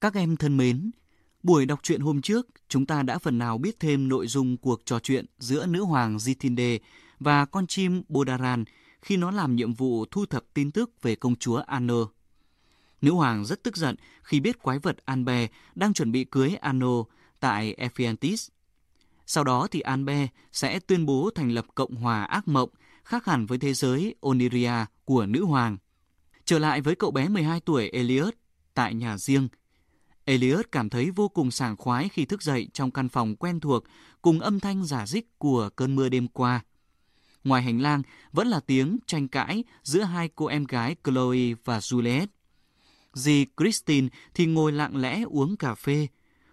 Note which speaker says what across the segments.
Speaker 1: Các em thân mến, buổi đọc truyện hôm trước chúng ta đã phần nào biết thêm nội dung cuộc trò chuyện giữa nữ hoàng Jitinde và con chim Bodaran khi nó làm nhiệm vụ thu thập tin tức về công chúa Anno. Nữ hoàng rất tức giận khi biết quái vật Anbe đang chuẩn bị cưới Anno tại Ephiantis. Sau đó thì Anbe sẽ tuyên bố thành lập Cộng hòa ác mộng khác hẳn với thế giới Oniria của nữ hoàng. Trở lại với cậu bé 12 tuổi Elliot tại nhà riêng. Elliot cảm thấy vô cùng sảng khoái khi thức dậy trong căn phòng quen thuộc cùng âm thanh giả dích của cơn mưa đêm qua. Ngoài hành lang vẫn là tiếng tranh cãi giữa hai cô em gái Chloe và Juliet. Dì Christine thì ngồi lặng lẽ uống cà phê,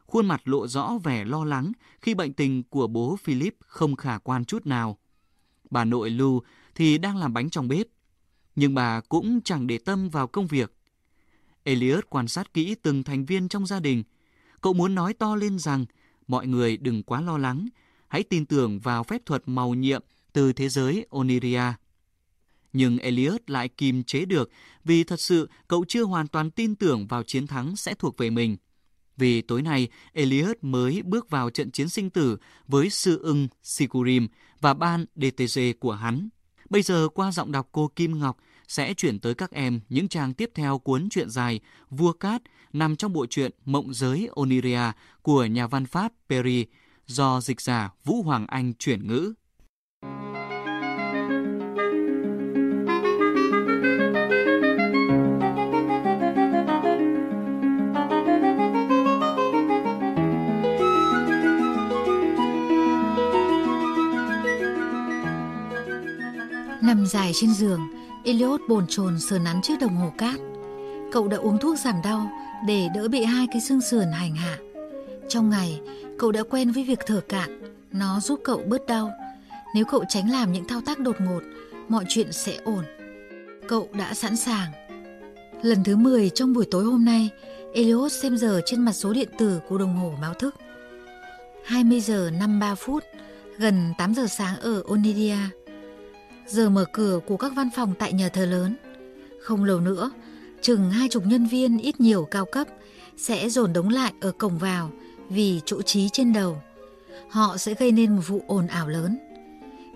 Speaker 1: khuôn mặt lộ rõ vẻ lo lắng khi bệnh tình của bố Philip không khả quan chút nào. Bà nội Lou thì đang làm bánh trong bếp, nhưng bà cũng chẳng để tâm vào công việc. Elliot quan sát kỹ từng thành viên trong gia đình. Cậu muốn nói to lên rằng mọi người đừng quá lo lắng, hãy tin tưởng vào phép thuật màu nhiệm từ thế giới Oniria. Nhưng Elliot lại kìm chế được vì thật sự cậu chưa hoàn toàn tin tưởng vào chiến thắng sẽ thuộc về mình. Vì tối nay, Elliot mới bước vào trận chiến sinh tử với sư ưng Sigurim và ban DTG của hắn. Bây giờ qua giọng đọc cô Kim Ngọc sẽ chuyển tới các em những trang tiếp theo cuốn truyện dài Vua Cát nằm trong bộ truyện Mộng giới Oniria của nhà văn Pháp Perry do dịch giả Vũ Hoàng Anh chuyển ngữ.
Speaker 2: Nằm dài trên giường, Elliot bồn chồn sờ nắn chiếc đồng hồ cát. Cậu đã uống thuốc giảm đau để đỡ bị hai cái xương sườn hành hạ. Trong ngày, cậu đã quen với việc thở cạn, nó giúp cậu bớt đau. Nếu cậu tránh làm những thao tác đột ngột, mọi chuyện sẽ ổn. Cậu đã sẵn sàng. Lần thứ 10 trong buổi tối hôm nay, Elliot xem giờ trên mặt số điện tử của đồng hồ báo thức. 20 giờ 53 phút, gần 8 giờ sáng ở Onidia giờ mở cửa của các văn phòng tại nhà thờ lớn. Không lâu nữa, chừng hai chục nhân viên ít nhiều cao cấp sẽ dồn đống lại ở cổng vào vì chỗ trí trên đầu. Họ sẽ gây nên một vụ ồn ảo lớn.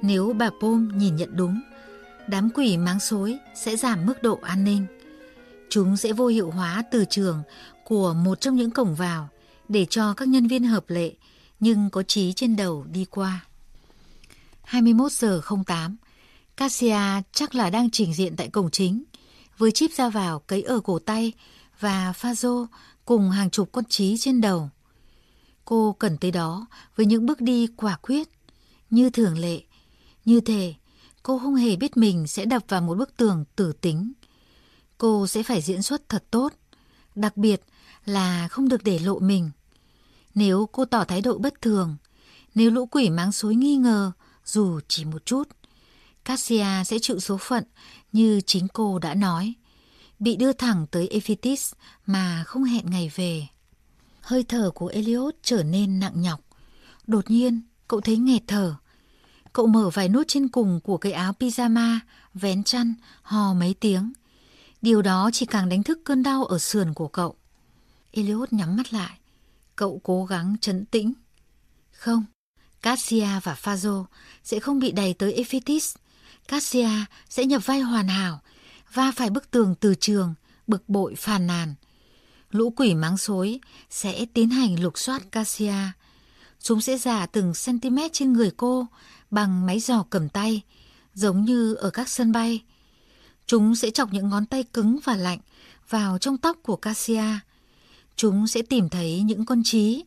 Speaker 2: Nếu bà Pom nhìn nhận đúng, đám quỷ máng xối sẽ giảm mức độ an ninh. Chúng sẽ vô hiệu hóa từ trường của một trong những cổng vào để cho các nhân viên hợp lệ nhưng có trí trên đầu đi qua. 21 giờ 08 Cassia chắc là đang trình diện tại cổng chính, với chip ra vào cấy ở cổ tay và pha rô cùng hàng chục con trí trên đầu. Cô cần tới đó với những bước đi quả quyết, như thường lệ. Như thể cô không hề biết mình sẽ đập vào một bức tường tử tính. Cô sẽ phải diễn xuất thật tốt, đặc biệt là không được để lộ mình. Nếu cô tỏ thái độ bất thường, nếu lũ quỷ máng xối nghi ngờ dù chỉ một chút, Cassia sẽ chịu số phận như chính cô đã nói, bị đưa thẳng tới Ephitis mà không hẹn ngày về. Hơi thở của Elliot trở nên nặng nhọc. Đột nhiên, cậu thấy nghẹt thở. Cậu mở vài nút trên cùng của cái áo pyjama, vén chăn, hò mấy tiếng. Điều đó chỉ càng đánh thức cơn đau ở sườn của cậu. Elliot nhắm mắt lại. Cậu cố gắng trấn tĩnh. Không, Cassia và Fazo sẽ không bị đẩy tới Ephitis Cassia sẽ nhập vai hoàn hảo, và phải bức tường từ trường, bực bội phàn nàn. Lũ quỷ máng xối sẽ tiến hành lục soát Cassia. Chúng sẽ giả từng cm trên người cô bằng máy giò cầm tay, giống như ở các sân bay. Chúng sẽ chọc những ngón tay cứng và lạnh vào trong tóc của Cassia. Chúng sẽ tìm thấy những con trí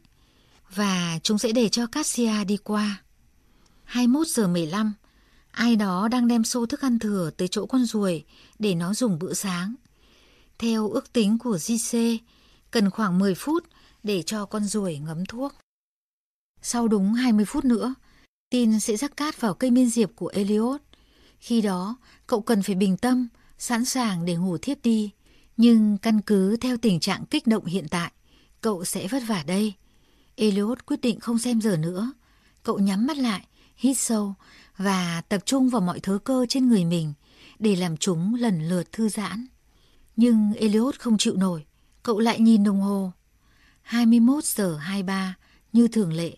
Speaker 2: và chúng sẽ để cho Cassia đi qua. 21 giờ 15 Ai đó đang đem xô thức ăn thừa tới chỗ con ruồi để nó dùng bữa sáng. Theo ước tính của JC, cần khoảng 10 phút để cho con ruồi ngấm thuốc. Sau đúng 20 phút nữa, tin sẽ rắc cát vào cây miên diệp của Elliot. Khi đó, cậu cần phải bình tâm, sẵn sàng để ngủ thiếp đi. Nhưng căn cứ theo tình trạng kích động hiện tại, cậu sẽ vất vả đây. Elliot quyết định không xem giờ nữa. Cậu nhắm mắt lại, hít sâu và tập trung vào mọi thứ cơ trên người mình để làm chúng lần lượt thư giãn. Nhưng Elliot không chịu nổi, cậu lại nhìn đồng hồ. 21 giờ 23, như thường lệ,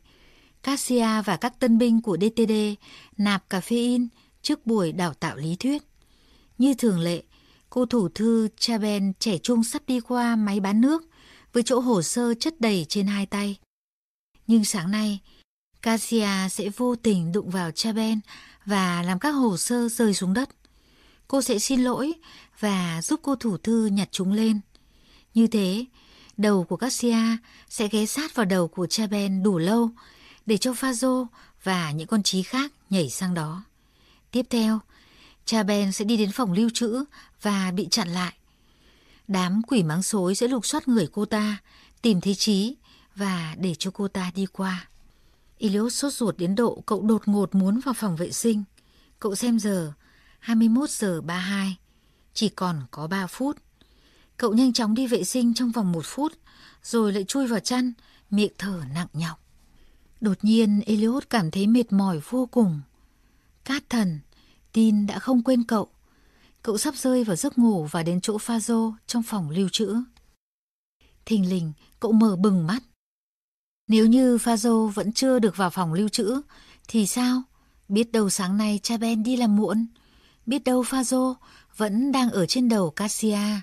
Speaker 2: Cassia và các tân binh của DTD nạp caffeine trước buổi đào tạo lý thuyết. Như thường lệ, cô thủ thư Chaben trẻ trung sắp đi qua máy bán nước với chỗ hồ sơ chất đầy trên hai tay. Nhưng sáng nay, Cassia sẽ vô tình đụng vào Chaben và làm các hồ sơ rơi xuống đất. Cô sẽ xin lỗi và giúp cô thủ thư nhặt chúng lên. Như thế, đầu của Cassia sẽ ghé sát vào đầu của Chaben đủ lâu để cho Fazo và những con trí khác nhảy sang đó. Tiếp theo, Chaben sẽ đi đến phòng lưu trữ và bị chặn lại. Đám quỷ mắng xối sẽ lục soát người cô ta, tìm thấy trí và để cho cô ta đi qua. Ilios sốt ruột đến độ cậu đột ngột muốn vào phòng vệ sinh. Cậu xem giờ, 21 giờ 32, chỉ còn có 3 phút. Cậu nhanh chóng đi vệ sinh trong vòng một phút, rồi lại chui vào chăn, miệng thở nặng nhọc. Đột nhiên Eliot cảm thấy mệt mỏi vô cùng. Cát thần, tin đã không quên cậu. Cậu sắp rơi vào giấc ngủ và đến chỗ pha rô trong phòng lưu trữ. Thình lình, cậu mở bừng mắt. Nếu như Fazo vẫn chưa được vào phòng lưu trữ, thì sao? Biết đâu sáng nay cha Ben đi làm muộn. Biết đâu Fazo vẫn đang ở trên đầu Cassia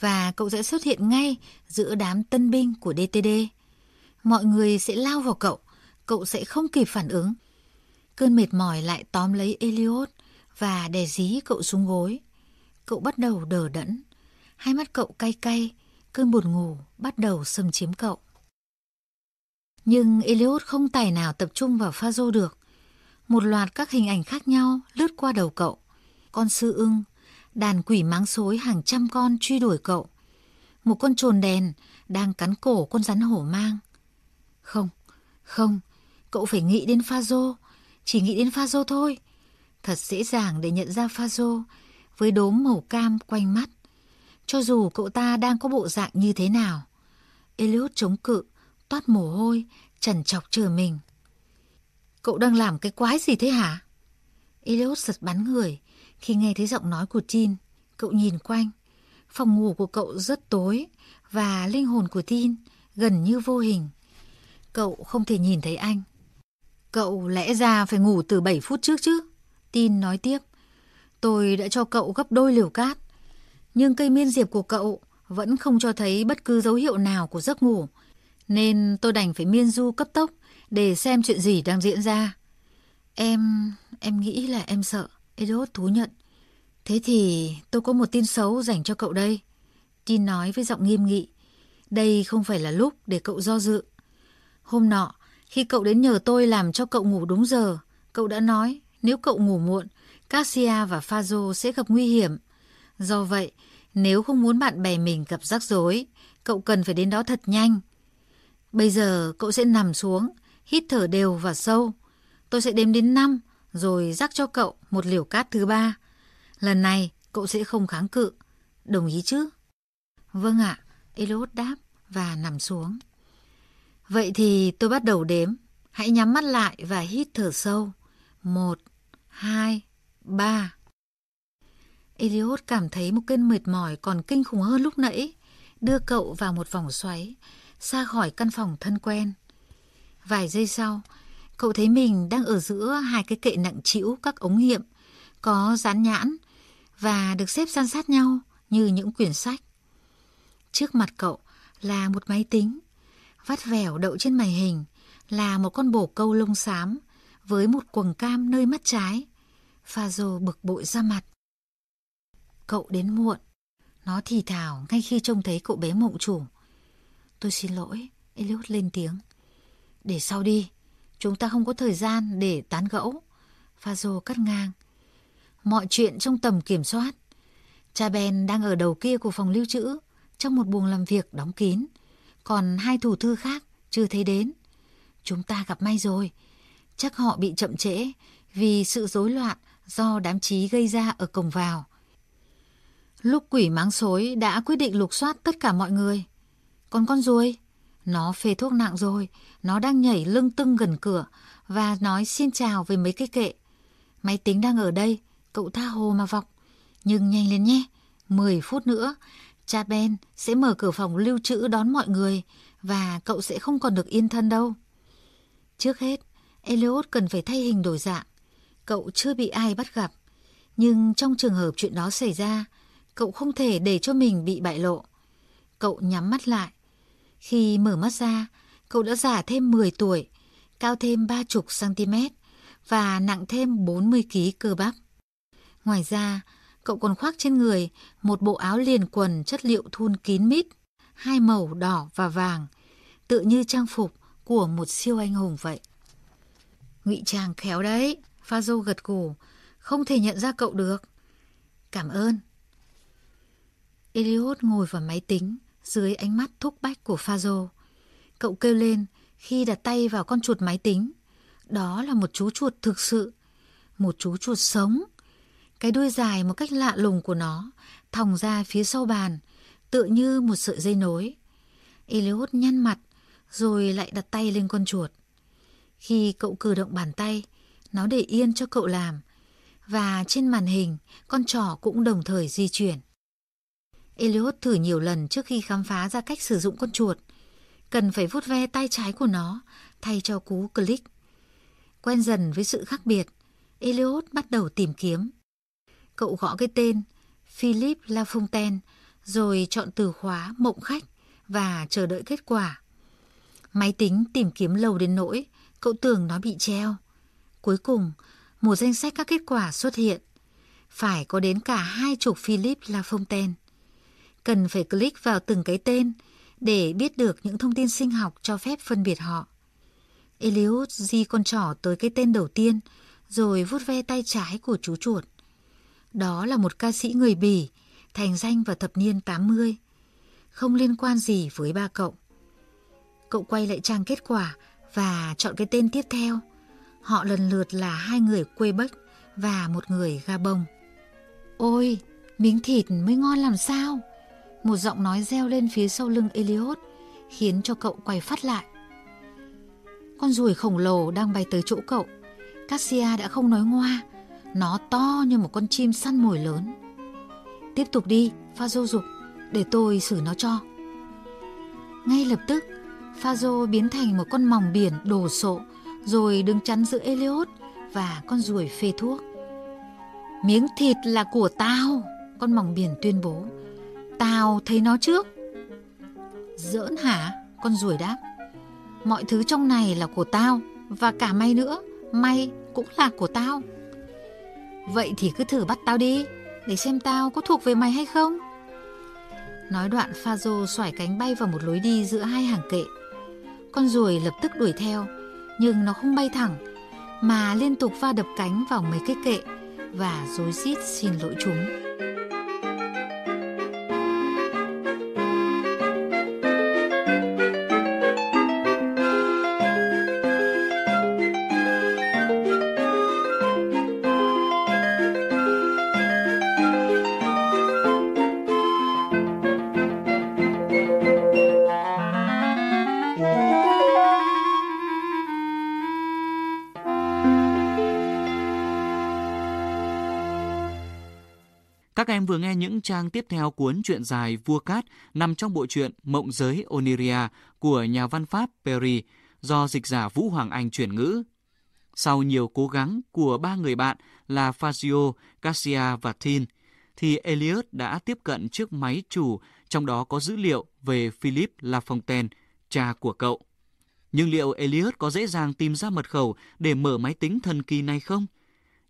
Speaker 2: và cậu sẽ xuất hiện ngay giữa đám tân binh của DTD. Mọi người sẽ lao vào cậu, cậu sẽ không kịp phản ứng. Cơn mệt mỏi lại tóm lấy Elliot và đè dí cậu xuống gối. Cậu bắt đầu đờ đẫn, hai mắt cậu cay cay, cơn buồn ngủ bắt đầu xâm chiếm cậu. Nhưng Eliud không tài nào tập trung vào pha dô được. Một loạt các hình ảnh khác nhau lướt qua đầu cậu. Con sư ưng, đàn quỷ máng xối hàng trăm con truy đuổi cậu. Một con trồn đèn đang cắn cổ con rắn hổ mang. Không, không, cậu phải nghĩ đến pha dô, chỉ nghĩ đến pha dô thôi. Thật dễ dàng để nhận ra pha dô với đốm màu cam quanh mắt. Cho dù cậu ta đang có bộ dạng như thế nào. Eliud chống cự, toát mồ hôi, trần chọc chờ mình. Cậu đang làm cái quái gì thế hả? Elliot giật bắn người khi nghe thấy giọng nói của Tin. Cậu nhìn quanh. Phòng ngủ của cậu rất tối và linh hồn của Tin gần như vô hình. Cậu không thể nhìn thấy anh. Cậu lẽ ra phải ngủ từ 7 phút trước chứ? Tin nói tiếp. Tôi đã cho cậu gấp đôi liều cát. Nhưng cây miên diệp của cậu vẫn không cho thấy bất cứ dấu hiệu nào của giấc ngủ nên tôi đành phải miên du cấp tốc để xem chuyện gì đang diễn ra. Em... em nghĩ là em sợ. Edward thú nhận. Thế thì tôi có một tin xấu dành cho cậu đây. Tin nói với giọng nghiêm nghị. Đây không phải là lúc để cậu do dự. Hôm nọ, khi cậu đến nhờ tôi làm cho cậu ngủ đúng giờ, cậu đã nói nếu cậu ngủ muộn, Cassia và Fazo sẽ gặp nguy hiểm. Do vậy, nếu không muốn bạn bè mình gặp rắc rối, cậu cần phải đến đó thật nhanh Bây giờ cậu sẽ nằm xuống, hít thở đều và sâu. Tôi sẽ đếm đến 5 rồi rắc cho cậu một liều cát thứ ba. Lần này cậu sẽ không kháng cự. Đồng ý chứ? Vâng ạ, Elot đáp và nằm xuống. Vậy thì tôi bắt đầu đếm. Hãy nhắm mắt lại và hít thở sâu. Một, hai, ba. Eliot cảm thấy một cơn mệt mỏi còn kinh khủng hơn lúc nãy, đưa cậu vào một vòng xoáy, xa khỏi căn phòng thân quen. Vài giây sau, cậu thấy mình đang ở giữa hai cái kệ nặng trĩu các ống nghiệm, có dán nhãn và được xếp san sát nhau như những quyển sách. Trước mặt cậu là một máy tính, vắt vẻo đậu trên màn hình là một con bồ câu lông xám với một quầng cam nơi mắt trái. Pha rồ bực bội ra mặt. Cậu đến muộn. Nó thì thào ngay khi trông thấy cậu bé mộng chủ. Tôi xin lỗi, Eliud lên tiếng. Để sau đi, chúng ta không có thời gian để tán gẫu. Fazo cắt ngang. Mọi chuyện trong tầm kiểm soát. Cha Ben đang ở đầu kia của phòng lưu trữ, trong một buồng làm việc đóng kín. Còn hai thủ thư khác chưa thấy đến. Chúng ta gặp may rồi. Chắc họ bị chậm trễ vì sự rối loạn do đám trí gây ra ở cổng vào. Lúc quỷ máng xối đã quyết định lục soát tất cả mọi người. Còn con ruồi? Nó phê thuốc nặng rồi, nó đang nhảy lưng tưng gần cửa và nói xin chào với mấy cái kệ. Máy tính đang ở đây, cậu tha hồ mà vọc. Nhưng nhanh lên nhé, 10 phút nữa, Cha Ben sẽ mở cửa phòng lưu trữ đón mọi người và cậu sẽ không còn được yên thân đâu. Trước hết, Elliot cần phải thay hình đổi dạng. Cậu chưa bị ai bắt gặp. Nhưng trong trường hợp chuyện đó xảy ra, cậu không thể để cho mình bị bại lộ. Cậu nhắm mắt lại. Khi mở mắt ra, cậu đã già thêm 10 tuổi, cao thêm 30 cm và nặng thêm 40 kg cơ bắp. Ngoài ra, cậu còn khoác trên người một bộ áo liền quần chất liệu thun kín mít, hai màu đỏ và vàng, tự như trang phục của một siêu anh hùng vậy. Ngụy trang khéo đấy, Phazo gật gù, không thể nhận ra cậu được. Cảm ơn. Elliot ngồi vào máy tính dưới ánh mắt thúc bách của Fazo. Cậu kêu lên khi đặt tay vào con chuột máy tính. Đó là một chú chuột thực sự, một chú chuột sống. Cái đuôi dài một cách lạ lùng của nó thòng ra phía sau bàn, tựa như một sợi dây nối. Eliud nhăn mặt, rồi lại đặt tay lên con chuột. Khi cậu cử động bàn tay, nó để yên cho cậu làm, và trên màn hình, con trỏ cũng đồng thời di chuyển. Elliot thử nhiều lần trước khi khám phá ra cách sử dụng con chuột. Cần phải vuốt ve tay trái của nó thay cho cú click. Quen dần với sự khác biệt, Elliot bắt đầu tìm kiếm. Cậu gõ cái tên Philip Lafontaine rồi chọn từ khóa mộng khách và chờ đợi kết quả. Máy tính tìm kiếm lâu đến nỗi cậu tưởng nó bị treo. Cuối cùng, một danh sách các kết quả xuất hiện. Phải có đến cả hai chục Philip Lafontaine. Cần phải click vào từng cái tên để biết được những thông tin sinh học cho phép phân biệt họ. Eliud di con trỏ tới cái tên đầu tiên, rồi vuốt ve tay trái của chú chuột. Đó là một ca sĩ người Bỉ, thành danh vào thập niên 80. Không liên quan gì với ba cậu. Cậu quay lại trang kết quả và chọn cái tên tiếp theo. Họ lần lượt là hai người quê Bách và một người Gabon. Ôi, miếng thịt mới ngon làm sao? Một giọng nói reo lên phía sau lưng Eliot, khiến cho cậu quay phát lại. Con ruồi khổng lồ đang bay tới chỗ cậu. Cassia đã không nói ngoa, nó to như một con chim săn mồi lớn. Tiếp tục đi, pha dô dục, để tôi xử nó cho. Ngay lập tức, Phazo biến thành một con mòng biển đồ sộ, rồi đứng chắn giữa Eliot và con ruồi phê thuốc. Miếng thịt là của tao, con mòng biển tuyên bố. Tao thấy nó trước. Giỡn hả? Con ruồi đáp. Mọi thứ trong này là của tao, và cả may nữa, may cũng là của tao. Vậy thì cứ thử bắt tao đi, để xem tao có thuộc về mày hay không. Nói đoạn pha rô xoải cánh bay vào một lối đi giữa hai hàng kệ. Con ruồi lập tức đuổi theo, nhưng nó không bay thẳng, mà liên tục va đập cánh vào mấy cái kệ và rối rít xin lỗi chúng.
Speaker 1: Em vừa nghe những trang tiếp theo cuốn truyện dài Vua Cát nằm trong bộ truyện Mộng giới Oniria của nhà văn Pháp Perry do dịch giả Vũ Hoàng Anh chuyển ngữ. Sau nhiều cố gắng của ba người bạn là Fazio, Cassia và Tin, thì Elliot đã tiếp cận chiếc máy chủ trong đó có dữ liệu về Philip Lafontaine, cha của cậu. Nhưng liệu Elliot có dễ dàng tìm ra mật khẩu để mở máy tính thần kỳ này không?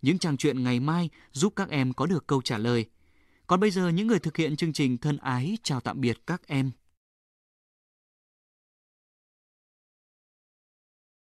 Speaker 1: Những trang truyện ngày mai giúp các em có được câu trả lời. Còn bây giờ những người thực hiện chương trình thân ái chào tạm biệt các em.